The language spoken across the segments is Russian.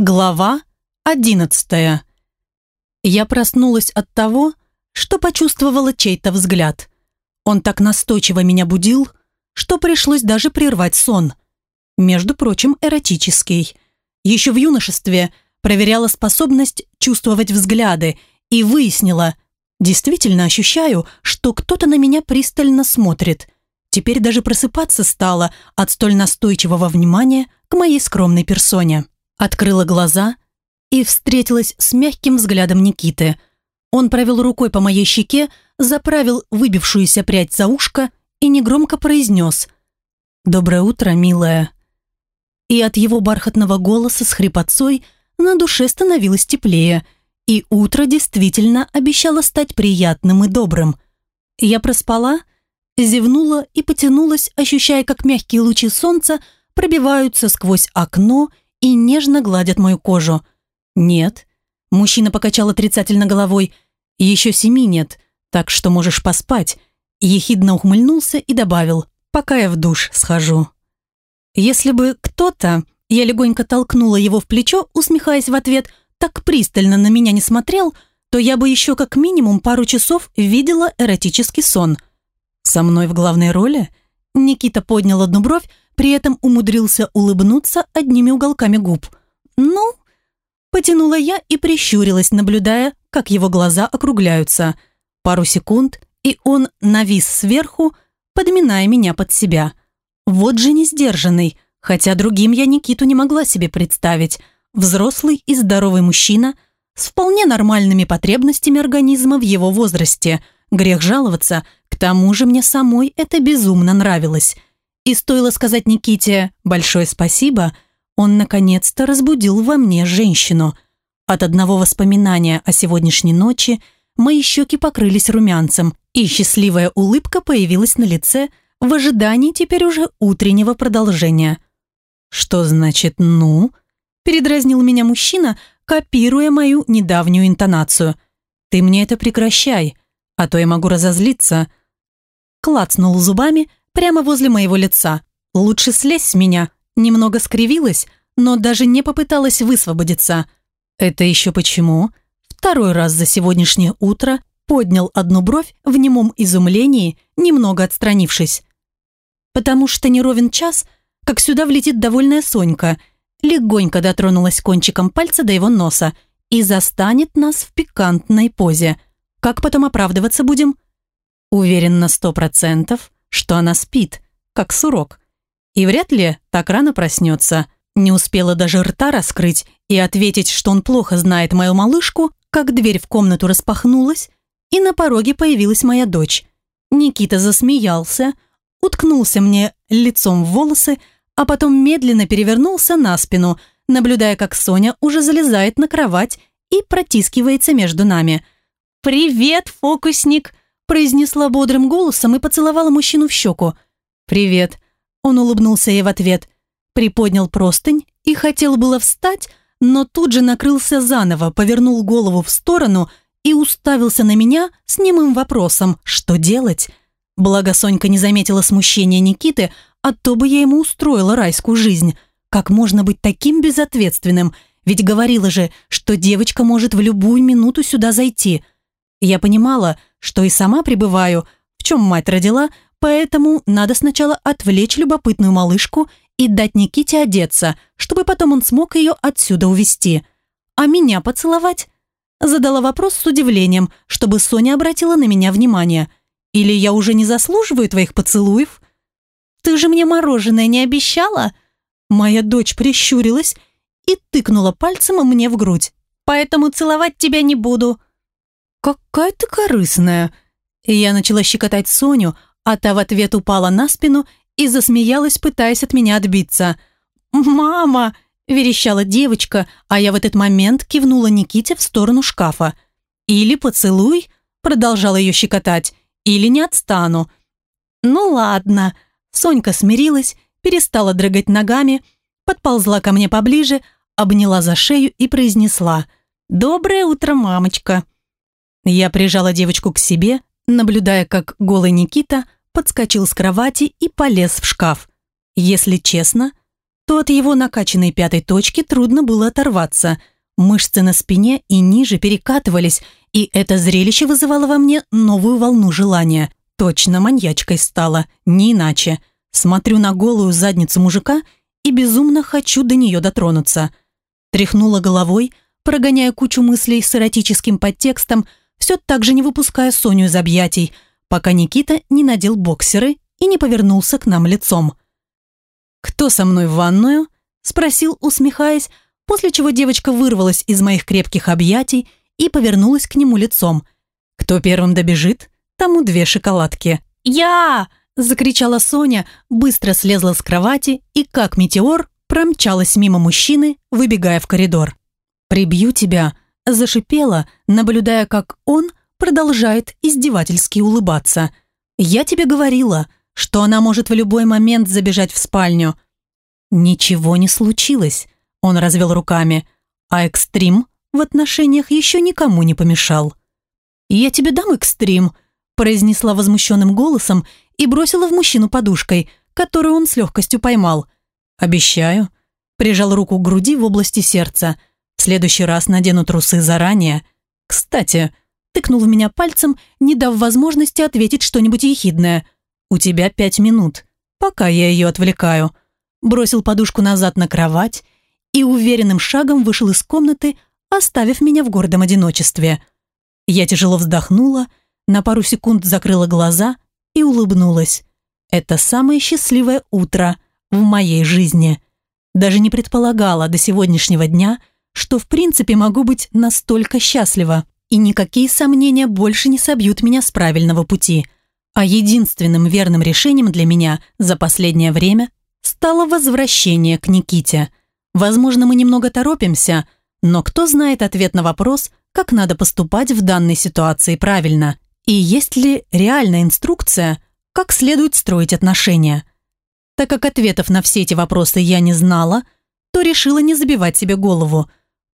Глава одиннадцатая. Я проснулась от того, что почувствовала чей-то взгляд. Он так настойчиво меня будил, что пришлось даже прервать сон. Между прочим, эротический. Еще в юношестве проверяла способность чувствовать взгляды и выяснила, действительно ощущаю, что кто-то на меня пристально смотрит. Теперь даже просыпаться стала от столь настойчивого внимания к моей скромной персоне. Открыла глаза и встретилась с мягким взглядом Никиты. Он провел рукой по моей щеке, заправил выбившуюся прядь за ушко и негромко произнес «Доброе утро, милая». И от его бархатного голоса с хрипотцой на душе становилось теплее, и утро действительно обещало стать приятным и добрым. Я проспала, зевнула и потянулась, ощущая, как мягкие лучи солнца пробиваются сквозь окно и нежно гладят мою кожу. «Нет». Мужчина покачал отрицательно головой. «Еще семи нет, так что можешь поспать». Ехидно ухмыльнулся и добавил, «Пока я в душ схожу». Если бы кто-то, я легонько толкнула его в плечо, усмехаясь в ответ, так пристально на меня не смотрел, то я бы еще как минимум пару часов видела эротический сон. Со мной в главной роли? Никита поднял одну бровь, при этом умудрился улыбнуться одними уголками губ. «Ну?» Потянула я и прищурилась, наблюдая, как его глаза округляются. Пару секунд, и он навис сверху, подминая меня под себя. Вот же не сдержанный, хотя другим я Никиту не могла себе представить. Взрослый и здоровый мужчина с вполне нормальными потребностями организма в его возрасте. Грех жаловаться, к тому же мне самой это безумно нравилось. И стоило сказать Никите «большое спасибо», он наконец-то разбудил во мне женщину. От одного воспоминания о сегодняшней ночи мои щеки покрылись румянцем, и счастливая улыбка появилась на лице в ожидании теперь уже утреннего продолжения. «Что значит «ну»?» – передразнил меня мужчина, копируя мою недавнюю интонацию. «Ты мне это прекращай, а то я могу разозлиться». Клацнул зубами, прямо возле моего лица. Лучше слезь с меня. Немного скривилась, но даже не попыталась высвободиться. Это еще почему? Второй раз за сегодняшнее утро поднял одну бровь в немом изумлении, немного отстранившись. Потому что не ровен час, как сюда влетит довольная Сонька, легонько дотронулась кончиком пальца до его носа и застанет нас в пикантной позе. Как потом оправдываться будем? Уверен на сто процентов, что она спит, как сурок. И вряд ли так рано проснется. Не успела даже рта раскрыть и ответить, что он плохо знает мою малышку, как дверь в комнату распахнулась, и на пороге появилась моя дочь. Никита засмеялся, уткнулся мне лицом в волосы, а потом медленно перевернулся на спину, наблюдая, как Соня уже залезает на кровать и протискивается между нами. «Привет, фокусник!» Произнесла бодрым голосом и поцеловала мужчину в щеку. «Привет». Он улыбнулся ей в ответ, приподнял простынь и хотел было встать, но тут же накрылся заново, повернул голову в сторону и уставился на меня с немым вопросом «Что делать?». Благо Сонька не заметила смущения Никиты, а то бы я ему устроила райскую жизнь. Как можно быть таким безответственным? Ведь говорила же, что девочка может в любую минуту сюда зайти – я понимала, что и сама пребываю, в чем мать родила, поэтому надо сначала отвлечь любопытную малышку и дать Никите одеться, чтобы потом он смог ее отсюда увести. А меня поцеловать? Задала вопрос с удивлением, чтобы Соня обратила на меня внимание. Или я уже не заслуживаю твоих поцелуев? Ты же мне мороженое не обещала? Моя дочь прищурилась и тыкнула пальцем мне в грудь. Поэтому целовать тебя не буду. «Какая ты корыстная!» Я начала щекотать Соню, а та в ответ упала на спину и засмеялась, пытаясь от меня отбиться. «Мама!» – верещала девочка, а я в этот момент кивнула Никите в сторону шкафа. «Или поцелуй?» – продолжала ее щекотать. «Или не отстану». «Ну ладно». Сонька смирилась, перестала дрыгать ногами, подползла ко мне поближе, обняла за шею и произнесла «Доброе утро, мамочка». Я прижала девочку к себе, наблюдая, как голый Никита подскочил с кровати и полез в шкаф. Если честно, то от его накачанной пятой точки трудно было оторваться. Мышцы на спине и ниже перекатывались, и это зрелище вызывало во мне новую волну желания. Точно маньячкой стала, не иначе. Смотрю на голую задницу мужика и безумно хочу до нее дотронуться. Тряхнула головой, прогоняя кучу мыслей с эротическим подтекстом, все так же не выпуская Соню из объятий, пока Никита не надел боксеры и не повернулся к нам лицом. «Кто со мной в ванную?» – спросил, усмехаясь, после чего девочка вырвалась из моих крепких объятий и повернулась к нему лицом. «Кто первым добежит, тому две шоколадки». «Я!» – закричала Соня, быстро слезла с кровати и, как метеор, промчалась мимо мужчины, выбегая в коридор. «Прибью тебя!» – зашипела, наблюдая, как он продолжает издевательски улыбаться. «Я тебе говорила!» что она может в любой момент забежать в спальню. Ничего не случилось, он развел руками, а экстрим в отношениях еще никому не помешал. «Я тебе дам экстрим», произнесла возмущенным голосом и бросила в мужчину подушкой, которую он с легкостью поймал. «Обещаю», прижал руку к груди в области сердца. «В следующий раз надену трусы заранее. Кстати», тыкнул в меня пальцем, не дав возможности ответить что-нибудь ехидное – «У тебя пять минут, пока я ее отвлекаю». Бросил подушку назад на кровать и уверенным шагом вышел из комнаты, оставив меня в гордом одиночестве. Я тяжело вздохнула, на пару секунд закрыла глаза и улыбнулась. Это самое счастливое утро в моей жизни. Даже не предполагала до сегодняшнего дня, что в принципе могу быть настолько счастлива, и никакие сомнения больше не собьют меня с правильного пути – а единственным верным решением для меня за последнее время стало возвращение к Никите. Возможно, мы немного торопимся, но кто знает ответ на вопрос, как надо поступать в данной ситуации правильно, и есть ли реальная инструкция, как следует строить отношения. Так как ответов на все эти вопросы я не знала, то решила не забивать себе голову.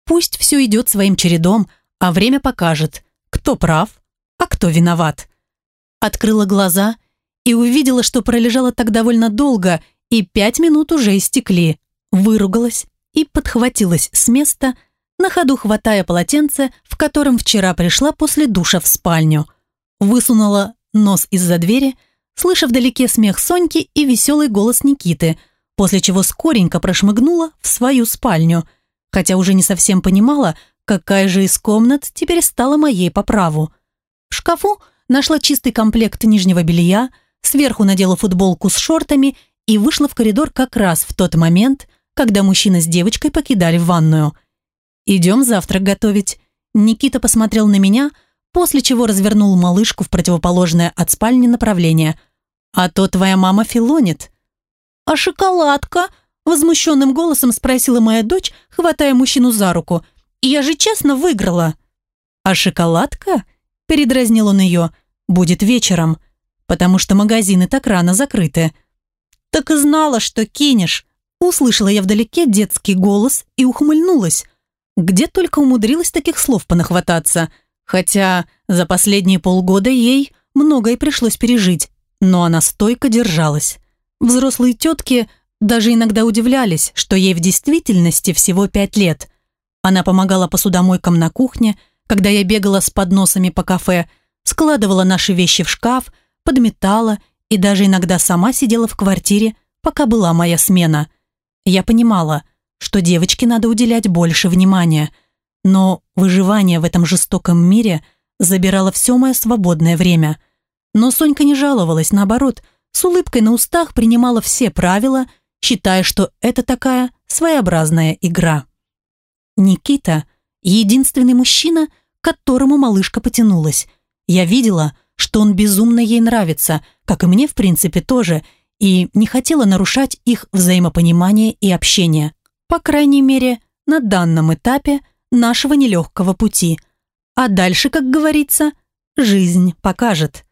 Пусть все идет своим чередом, а время покажет, кто прав, а кто виноват. Открыла глаза и увидела, что пролежала так довольно долго, и пять минут уже истекли. Выругалась и подхватилась с места, на ходу хватая полотенце, в котором вчера пришла после душа в спальню. Высунула нос из-за двери, слыша вдалеке смех Соньки и веселый голос Никиты, после чего скоренько прошмыгнула в свою спальню, хотя уже не совсем понимала, какая же из комнат теперь стала моей по праву. В шкафу нашла чистый комплект нижнего белья, сверху надела футболку с шортами и вышла в коридор как раз в тот момент, когда мужчина с девочкой покидали ванную. «Идем завтрак готовить». Никита посмотрел на меня, после чего развернул малышку в противоположное от спальни направление. «А то твоя мама филонит». «А шоколадка?» – возмущенным голосом спросила моя дочь, хватая мужчину за руку. «Я же честно выиграла». «А шоколадка?» – передразнил он ее – будет вечером, потому что магазины так рано закрыты. Так и знала, что кинешь. Услышала я вдалеке детский голос и ухмыльнулась. Где только умудрилась таких слов понахвататься. Хотя за последние полгода ей многое пришлось пережить, но она стойко держалась. Взрослые тетки даже иногда удивлялись, что ей в действительности всего пять лет. Она помогала посудомойкам на кухне, когда я бегала с подносами по кафе – складывала наши вещи в шкаф, подметала и даже иногда сама сидела в квартире, пока была моя смена. Я понимала, что девочке надо уделять больше внимания, но выживание в этом жестоком мире забирало все мое свободное время. Но Сонька не жаловалась, наоборот, с улыбкой на устах принимала все правила, считая, что это такая своеобразная игра. Никита – единственный мужчина, к которому малышка потянулась – я видела, что он безумно ей нравится, как и мне, в принципе, тоже, и не хотела нарушать их взаимопонимание и общение. По крайней мере, на данном этапе нашего нелегкого пути. А дальше, как говорится, жизнь покажет.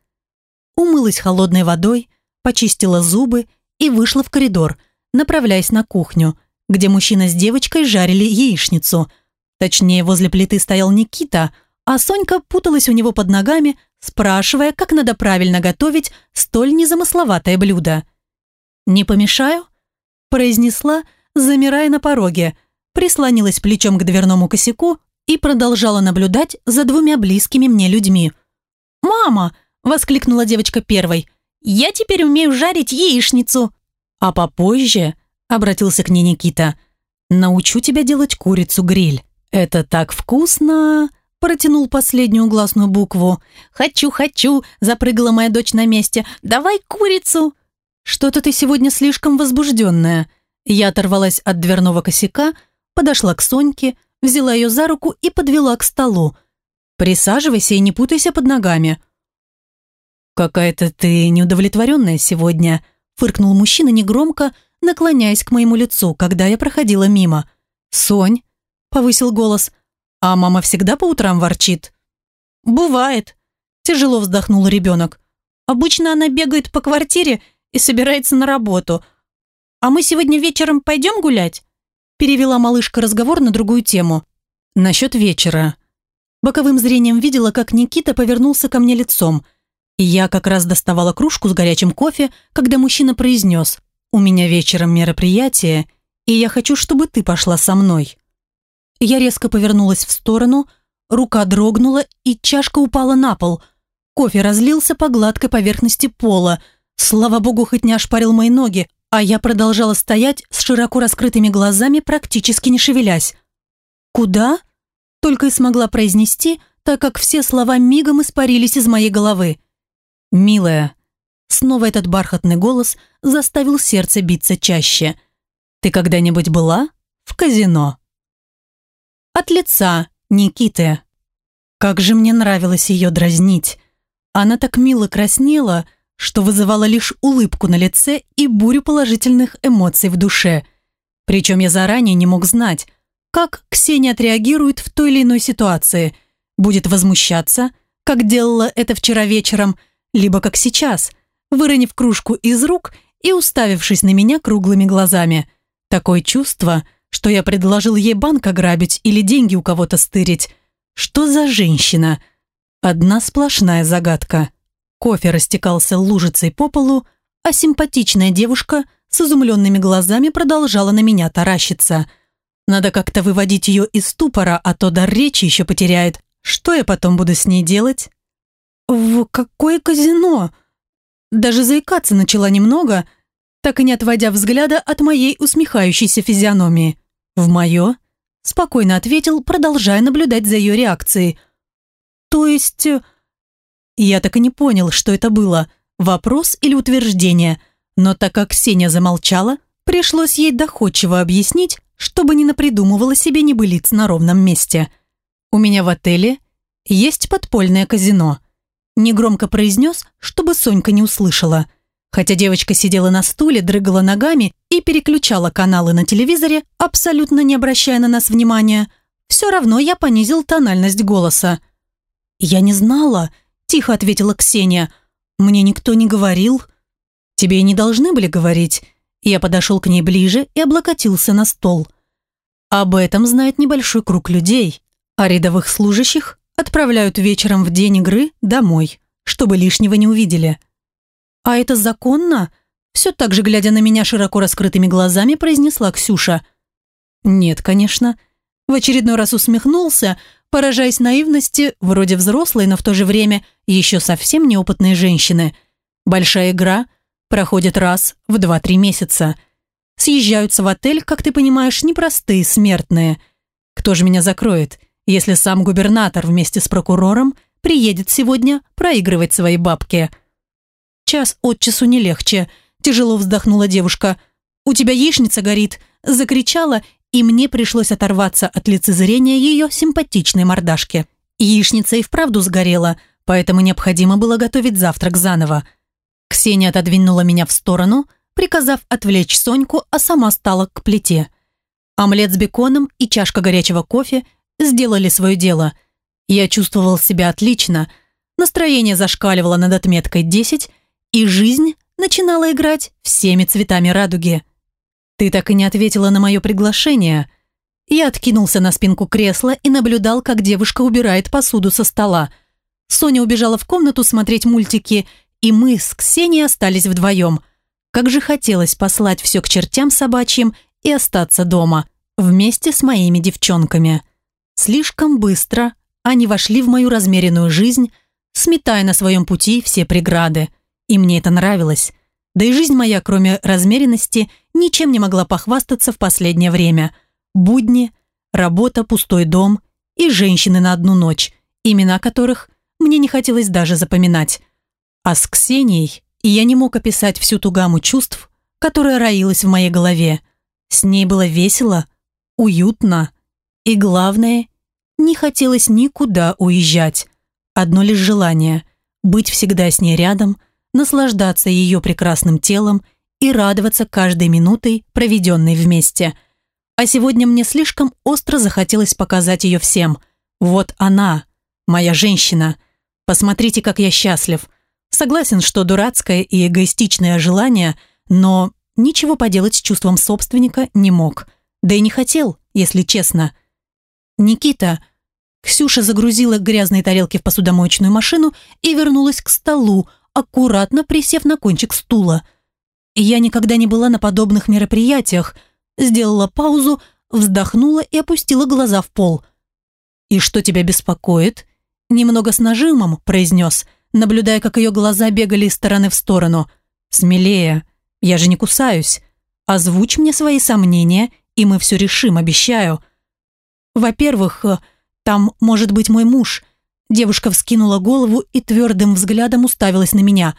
Умылась холодной водой, почистила зубы и вышла в коридор, направляясь на кухню, где мужчина с девочкой жарили яичницу. Точнее, возле плиты стоял Никита – а Сонька путалась у него под ногами, спрашивая, как надо правильно готовить столь незамысловатое блюдо. «Не помешаю?» – произнесла, замирая на пороге, прислонилась плечом к дверному косяку и продолжала наблюдать за двумя близкими мне людьми. «Мама!» – воскликнула девочка первой. «Я теперь умею жарить яичницу!» «А попозже», – обратился к ней Никита, – «научу тебя делать курицу-гриль. Это так вкусно!» Протянул последнюю гласную букву. «Хочу, хочу!» – запрыгала моя дочь на месте. «Давай курицу!» «Что-то ты сегодня слишком возбужденная». Я оторвалась от дверного косяка, подошла к Соньке, взяла ее за руку и подвела к столу. «Присаживайся и не путайся под ногами». «Какая-то ты неудовлетворенная сегодня», – фыркнул мужчина негромко, наклоняясь к моему лицу, когда я проходила мимо. «Сонь», – повысил голос, а мама всегда по утрам ворчит? Бывает. Тяжело вздохнул ребенок. Обычно она бегает по квартире и собирается на работу. А мы сегодня вечером пойдем гулять? Перевела малышка разговор на другую тему. Насчет вечера. Боковым зрением видела, как Никита повернулся ко мне лицом. Я как раз доставала кружку с горячим кофе, когда мужчина произнес «У меня вечером мероприятие, и я хочу, чтобы ты пошла со мной». Я резко повернулась в сторону, рука дрогнула, и чашка упала на пол. Кофе разлился по гладкой поверхности пола. Слава богу, хоть не ошпарил мои ноги, а я продолжала стоять с широко раскрытыми глазами, практически не шевелясь. «Куда?» Только и смогла произнести, так как все слова мигом испарились из моей головы. «Милая». Снова этот бархатный голос заставил сердце биться чаще. «Ты когда-нибудь была в казино?» От лица Никиты. Как же мне нравилось ее дразнить. Она так мило краснела, что вызывала лишь улыбку на лице и бурю положительных эмоций в душе. Причем я заранее не мог знать, как Ксения отреагирует в той или иной ситуации. Будет возмущаться, как делала это вчера вечером, либо как сейчас, выронив кружку из рук и уставившись на меня круглыми глазами. Такое чувство – что я предложил ей банк ограбить или деньги у кого-то стырить. Что за женщина? Одна сплошная загадка. Кофе растекался лужицей по полу, а симпатичная девушка с изумленными глазами продолжала на меня таращиться. Надо как-то выводить ее из ступора, а то дар речи еще потеряет. Что я потом буду с ней делать? В какое казино? Даже заикаться начала немного, так и не отводя взгляда от моей усмехающейся физиономии. «В мое?» – спокойно ответил, продолжая наблюдать за ее реакцией. «То есть...» э, Я так и не понял, что это было, вопрос или утверждение, но так как Ксения замолчала, пришлось ей доходчиво объяснить, чтобы не напридумывала себе небылиц на ровном месте. «У меня в отеле есть подпольное казино», – негромко произнес, чтобы Сонька не услышала – Хотя девочка сидела на стуле, дрыгала ногами и переключала каналы на телевизоре, абсолютно не обращая на нас внимания, все равно я понизил тональность голоса. «Я не знала», – тихо ответила Ксения. «Мне никто не говорил». «Тебе и не должны были говорить». Я подошел к ней ближе и облокотился на стол. Об этом знает небольшой круг людей, а рядовых служащих отправляют вечером в день игры домой, чтобы лишнего не увидели. «А это законно?» Все так же, глядя на меня широко раскрытыми глазами, произнесла Ксюша. «Нет, конечно». В очередной раз усмехнулся, поражаясь наивности, вроде взрослой, но в то же время еще совсем неопытной женщины. Большая игра проходит раз в 2-3 месяца. Съезжаются в отель, как ты понимаешь, непростые смертные. Кто же меня закроет, если сам губернатор вместе с прокурором приедет сегодня проигрывать свои бабки?» Час от часу не легче. Тяжело вздохнула девушка. «У тебя яичница горит!» Закричала, и мне пришлось оторваться от лицезрения ее симпатичной мордашки. Яичница и вправду сгорела, поэтому необходимо было готовить завтрак заново. Ксения отодвинула меня в сторону, приказав отвлечь Соньку, а сама стала к плите. Омлет с беконом и чашка горячего кофе сделали свое дело. Я чувствовал себя отлично. Настроение зашкаливало над отметкой 10, и жизнь начинала играть всеми цветами радуги. «Ты так и не ответила на мое приглашение». Я откинулся на спинку кресла и наблюдал, как девушка убирает посуду со стола. Соня убежала в комнату смотреть мультики, и мы с Ксенией остались вдвоем. Как же хотелось послать все к чертям собачьим и остаться дома, вместе с моими девчонками. Слишком быстро они вошли в мою размеренную жизнь, сметая на своем пути все преграды. И мне это нравилось. Да и жизнь моя, кроме размеренности, ничем не могла похвастаться в последнее время. Будни, работа, пустой дом и женщины на одну ночь, имена которых мне не хотелось даже запоминать. А с Ксенией я не мог описать всю ту гамму чувств, которая роилась в моей голове. С ней было весело, уютно и, главное, не хотелось никуда уезжать. Одно лишь желание – быть всегда с ней рядом, наслаждаться ее прекрасным телом и радоваться каждой минутой, проведенной вместе. А сегодня мне слишком остро захотелось показать ее всем. Вот она, моя женщина. Посмотрите, как я счастлив. Согласен, что дурацкое и эгоистичное желание, но ничего поделать с чувством собственника не мог. Да и не хотел, если честно. «Никита», Ксюша загрузила грязные тарелки в посудомоечную машину и вернулась к столу, аккуратно присев на кончик стула. Я никогда не была на подобных мероприятиях. Сделала паузу, вздохнула и опустила глаза в пол. «И что тебя беспокоит?» Немного с нажимом произнес, наблюдая, как ее глаза бегали из стороны в сторону. «Смелее, я же не кусаюсь. Озвучь мне свои сомнения, и мы все решим, обещаю». «Во-первых, там может быть мой муж». Девушка вскинула голову и твердым взглядом уставилась на меня.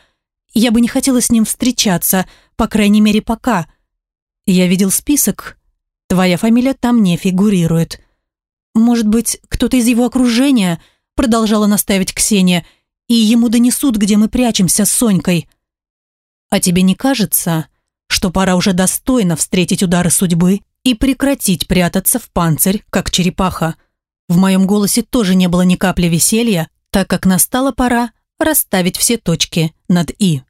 «Я бы не хотела с ним встречаться, по крайней мере, пока». «Я видел список. Твоя фамилия там не фигурирует». «Может быть, кто-то из его окружения?» Продолжала наставить Ксения. «И ему донесут, где мы прячемся с Сонькой». «А тебе не кажется, что пора уже достойно встретить удары судьбы и прекратить прятаться в панцирь, как черепаха?» В моем голосе тоже не было ни капли веселья, так как настала пора расставить все точки над «и».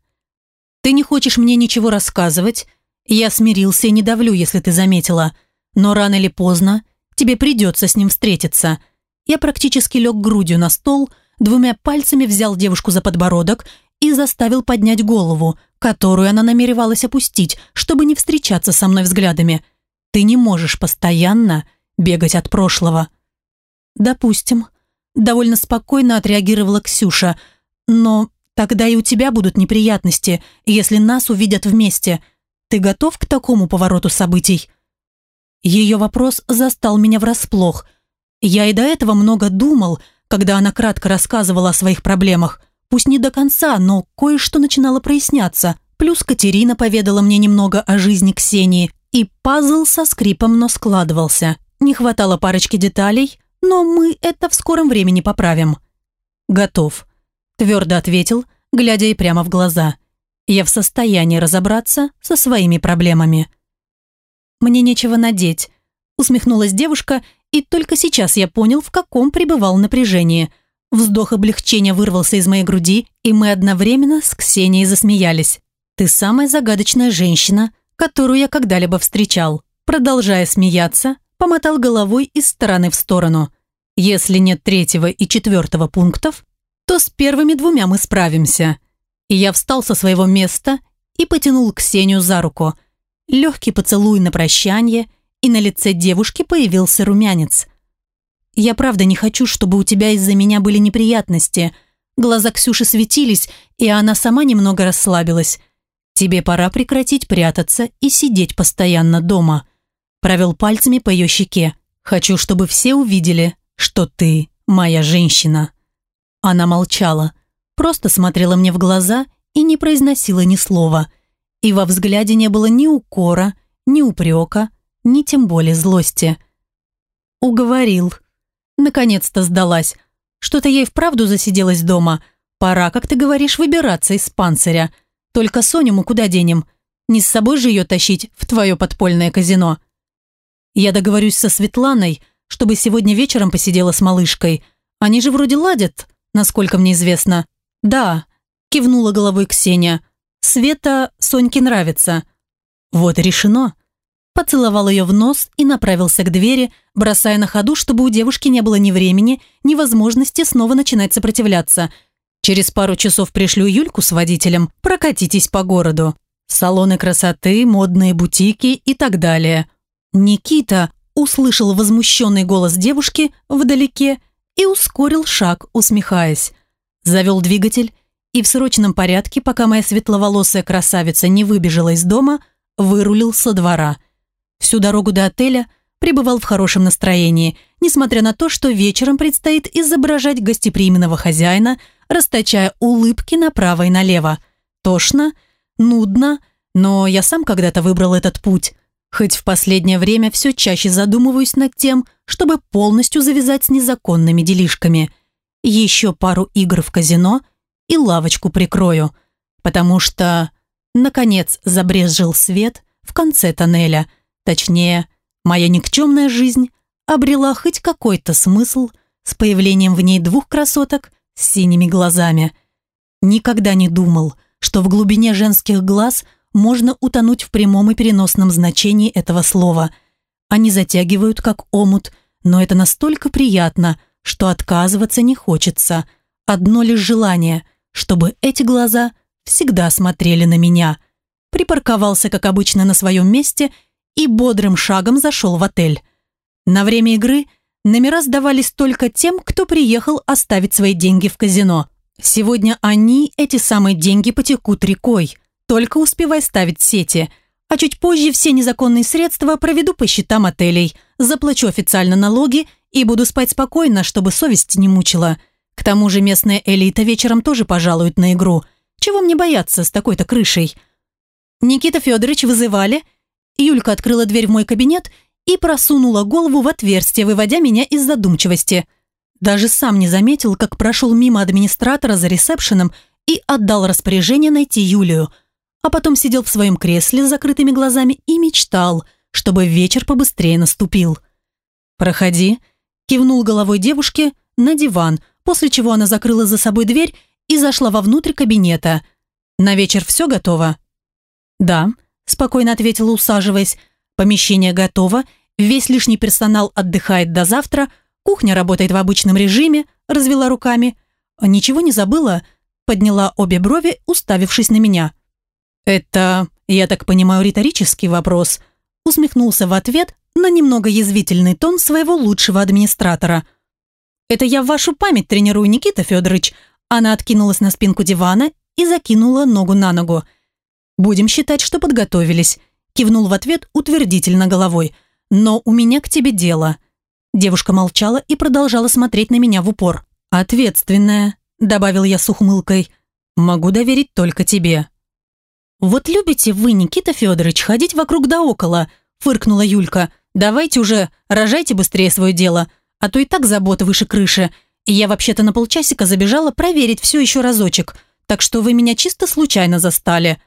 «Ты не хочешь мне ничего рассказывать? Я смирился и не давлю, если ты заметила. Но рано или поздно тебе придется с ним встретиться». Я практически лег грудью на стол, двумя пальцами взял девушку за подбородок и заставил поднять голову, которую она намеревалась опустить, чтобы не встречаться со мной взглядами. «Ты не можешь постоянно бегать от прошлого». «Допустим», – довольно спокойно отреагировала Ксюша. «Но тогда и у тебя будут неприятности, если нас увидят вместе. Ты готов к такому повороту событий?» Ее вопрос застал меня врасплох. Я и до этого много думал, когда она кратко рассказывала о своих проблемах. Пусть не до конца, но кое-что начинало проясняться. Плюс Катерина поведала мне немного о жизни Ксении, и пазл со скрипом, но складывался. Не хватало парочки деталей, но мы это в скором времени поправим». «Готов», – твердо ответил, глядя ей прямо в глаза. «Я в состоянии разобраться со своими проблемами». «Мне нечего надеть», – усмехнулась девушка, и только сейчас я понял, в каком пребывал напряжении. Вздох облегчения вырвался из моей груди, и мы одновременно с Ксенией засмеялись. «Ты самая загадочная женщина, которую я когда-либо встречал». Продолжая смеяться, помотал головой из стороны в сторону. Если нет третьего и четвертого пунктов, то с первыми двумя мы справимся. И я встал со своего места и потянул Ксению за руку. Легкий поцелуй на прощание, и на лице девушки появился румянец. «Я правда не хочу, чтобы у тебя из-за меня были неприятности». Глаза Ксюши светились, и она сама немного расслабилась. «Тебе пора прекратить прятаться и сидеть постоянно дома». Провел пальцами по ее щеке. «Хочу, чтобы все увидели, что ты моя женщина». Она молчала, просто смотрела мне в глаза и не произносила ни слова. И во взгляде не было ни укора, ни упрека, ни тем более злости. «Уговорил». Наконец-то сдалась. Что-то ей вправду засиделась дома. Пора, как ты говоришь, выбираться из панциря. Только Соню мы куда денем? Не с собой же ее тащить в твое подпольное казино. Я договорюсь со Светланой, чтобы сегодня вечером посидела с малышкой. Они же вроде ладят, насколько мне известно. Да, кивнула головой Ксения. Света Соньке нравится. Вот решено. Поцеловал ее в нос и направился к двери, бросая на ходу, чтобы у девушки не было ни времени, ни возможности снова начинать сопротивляться. Через пару часов пришлю Юльку с водителем, прокатитесь по городу. Салоны красоты, модные бутики и так далее. Никита услышал возмущенный голос девушки вдалеке и ускорил шаг, усмехаясь. Завел двигатель и в срочном порядке, пока моя светловолосая красавица не выбежала из дома, вырулил со двора. Всю дорогу до отеля пребывал в хорошем настроении, несмотря на то, что вечером предстоит изображать гостеприимного хозяина, расточая улыбки направо и налево. Тошно, нудно, но я сам когда-то выбрал этот путь. Хоть в последнее время все чаще задумываюсь над тем, чтобы полностью завязать с незаконными делишками. Еще пару игр в казино и лавочку прикрою. Потому что, наконец, забрезжил свет в конце тоннеля. Точнее, моя никчемная жизнь обрела хоть какой-то смысл с появлением в ней двух красоток с синими глазами. Никогда не думал, что в глубине женских глаз – можно утонуть в прямом и переносном значении этого слова. Они затягивают как омут, но это настолько приятно, что отказываться не хочется. Одно лишь желание, чтобы эти глаза всегда смотрели на меня. Припарковался, как обычно, на своем месте и бодрым шагом зашел в отель. На время игры номера сдавались только тем, кто приехал оставить свои деньги в казино. Сегодня они, эти самые деньги, потекут рекой. Только успевай ставить сети. А чуть позже все незаконные средства проведу по счетам отелей, заплачу официально налоги и буду спать спокойно, чтобы совесть не мучила. К тому же местная элита вечером тоже пожалует на игру. Чего мне бояться с такой-то крышей? Никита Федорович вызывали. Юлька открыла дверь в мой кабинет и просунула голову в отверстие, выводя меня из задумчивости. Даже сам не заметил, как прошел мимо администратора за ресепшеном и отдал распоряжение найти Юлию – а потом сидел в своем кресле с закрытыми глазами и мечтал, чтобы вечер побыстрее наступил. «Проходи», – кивнул головой девушке на диван, после чего она закрыла за собой дверь и зашла вовнутрь кабинета. «На вечер все готово?» «Да», – спокойно ответила, усаживаясь. «Помещение готово, весь лишний персонал отдыхает до завтра, кухня работает в обычном режиме», – развела руками. «Ничего не забыла?» – подняла обе брови, уставившись на меня. «Это, я так понимаю, риторический вопрос», усмехнулся в ответ на немного язвительный тон своего лучшего администратора. «Это я вашу память тренирую, Никита Федорович». Она откинулась на спинку дивана и закинула ногу на ногу. «Будем считать, что подготовились», кивнул в ответ утвердительно головой. «Но у меня к тебе дело». Девушка молчала и продолжала смотреть на меня в упор. «Ответственная», добавил я с ухмылкой. «Могу доверить только тебе». «Вот любите вы, Никита Федорович, ходить вокруг да около», фыркнула Юлька. «Давайте уже, рожайте быстрее свое дело, а то и так забота выше крыши. И я вообще-то на полчасика забежала проверить все еще разочек, так что вы меня чисто случайно застали».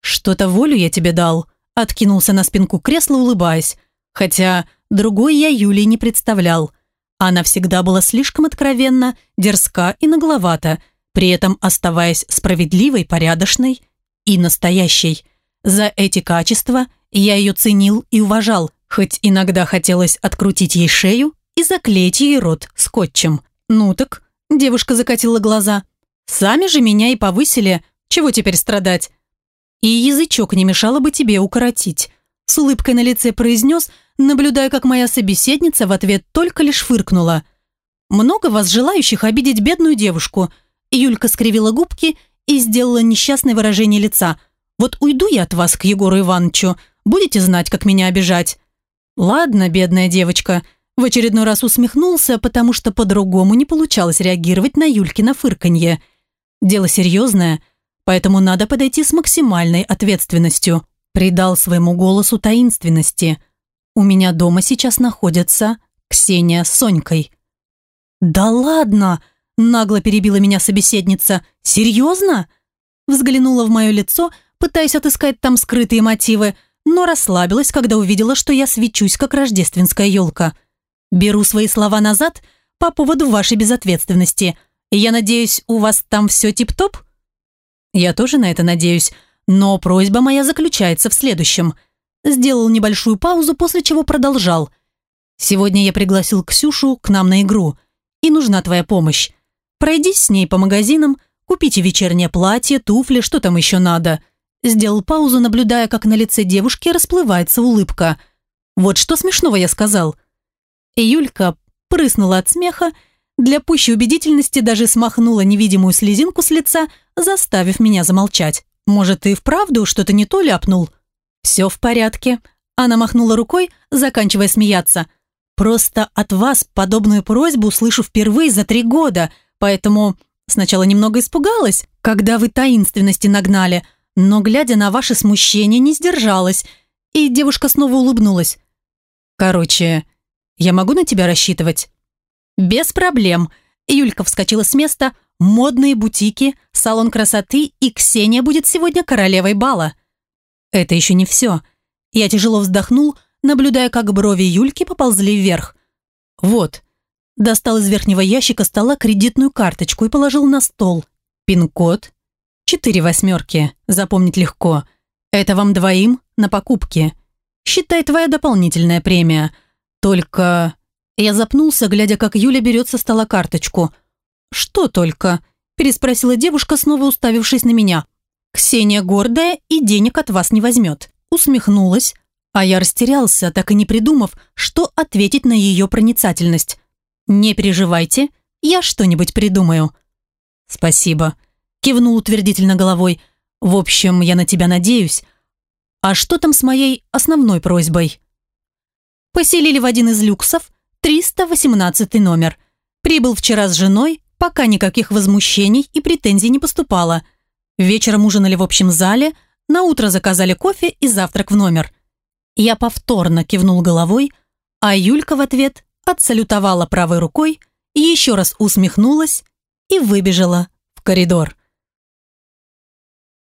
«Что-то волю я тебе дал», откинулся на спинку кресла, улыбаясь. Хотя другой я Юлии не представлял. Она всегда была слишком откровенна, дерзка и нагловата, при этом оставаясь справедливой, порядочной и настоящей. За эти качества я ее ценил и уважал, хоть иногда хотелось открутить ей шею и заклеить ей рот скотчем. «Ну так», – девушка закатила глаза, – «сами же меня и повысили, чего теперь страдать?» «И язычок не мешало бы тебе укоротить», – с улыбкой на лице произнес, наблюдая, как моя собеседница в ответ только лишь фыркнула. «Много вас желающих обидеть бедную девушку?» Юлька скривила губки и сделала несчастное выражение лица. «Вот уйду я от вас к Егору Ивановичу, будете знать, как меня обижать». «Ладно, бедная девочка», в очередной раз усмехнулся, потому что по-другому не получалось реагировать на Юлькино фырканье. Дело серьезное, поэтому надо подойти с максимальной ответственностью. Придал своему голосу таинственности. У меня дома сейчас находятся Ксения с Сонькой. «Да ладно!» Нагло перебила меня собеседница. «Серьезно?» Взглянула в мое лицо, пытаясь отыскать там скрытые мотивы, но расслабилась, когда увидела, что я свечусь, как рождественская елка. «Беру свои слова назад по поводу вашей безответственности. Я надеюсь, у вас там все тип-топ?» «Я тоже на это надеюсь, но просьба моя заключается в следующем». Сделал небольшую паузу, после чего продолжал. «Сегодня я пригласил Ксюшу к нам на игру, и нужна твоя помощь. Пройдись с ней по магазинам, купите вечернее платье, туфли, что там еще надо». Сделал паузу, наблюдая, как на лице девушки расплывается улыбка. Вот что смешного я сказал. И Юлька прыснула от смеха, для пущей убедительности даже смахнула невидимую слезинку с лица, заставив меня замолчать. Может, и вправду что-то не то ляпнул? Все в порядке. Она махнула рукой, заканчивая смеяться. Просто от вас подобную просьбу услышу впервые за три года, поэтому сначала немного испугалась, когда вы таинственности нагнали, но, глядя на ваше смущение, не сдержалась, и девушка снова улыбнулась. Короче, я могу на тебя рассчитывать? Без проблем. Юлька вскочила с места, модные бутики, салон красоты, и Ксения будет сегодня королевой бала. Это еще не все. Я тяжело вздохнул, наблюдая, как брови Юльки поползли вверх. Вот. Достал из верхнего ящика стола кредитную карточку и положил на стол. Пин-код. Четыре восьмерки. Запомнить легко. Это вам двоим на покупки. Считай твоя дополнительная премия. Только... Я запнулся, глядя, как Юля берет со стола карточку. «Что только?» – переспросила девушка, снова уставившись на меня. «Ксения гордая и денег от вас не возьмет». Усмехнулась, а я растерялся, так и не придумав, что ответить на ее проницательность. «Не переживайте, я что-нибудь придумаю». «Спасибо», – кивнул утвердительно головой. «В общем, я на тебя надеюсь. А что там с моей основной просьбой?» Поселили в один из люксов, 318 номер. Прибыл вчера с женой, пока никаких возмущений и претензий не поступало. Вечером ужинали в общем зале, на утро заказали кофе и завтрак в номер. Я повторно кивнул головой, а Юлька в ответ отсалютовала правой рукой, еще раз усмехнулась и выбежала в коридор.